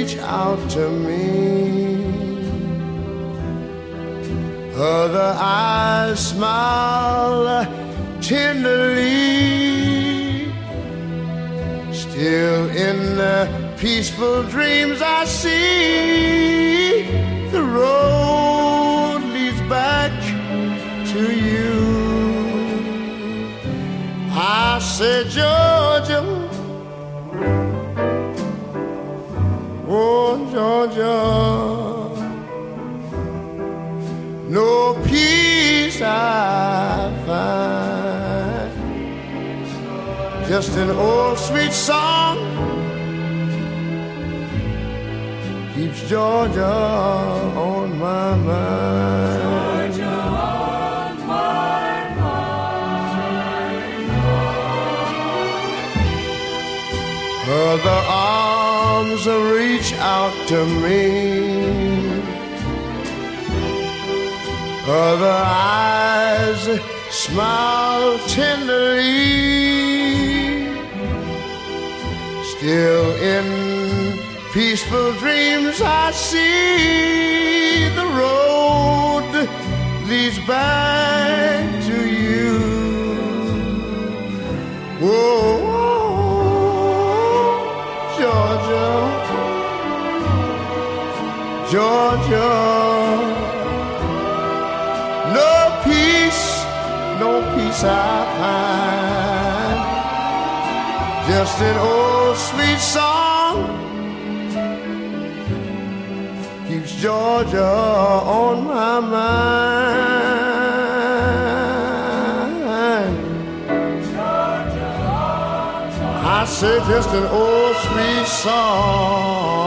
reach out to me. Other eyes smile tenderly. Still in the peaceful dreams I see the road leads back to you. I said, Georgia, Georgia, no peace I find, just an old sweet song keeps Georgia on my mind. Georgia on my mind. Other arms reach out to me. Other eyes smile tenderly. Still in peaceful dreams, I see the road leads back to you. Whoa, Georgia. No peace, no peace I find. Just an old sweet song keeps Georgia on my mind. Georgia. I say just an old sweet song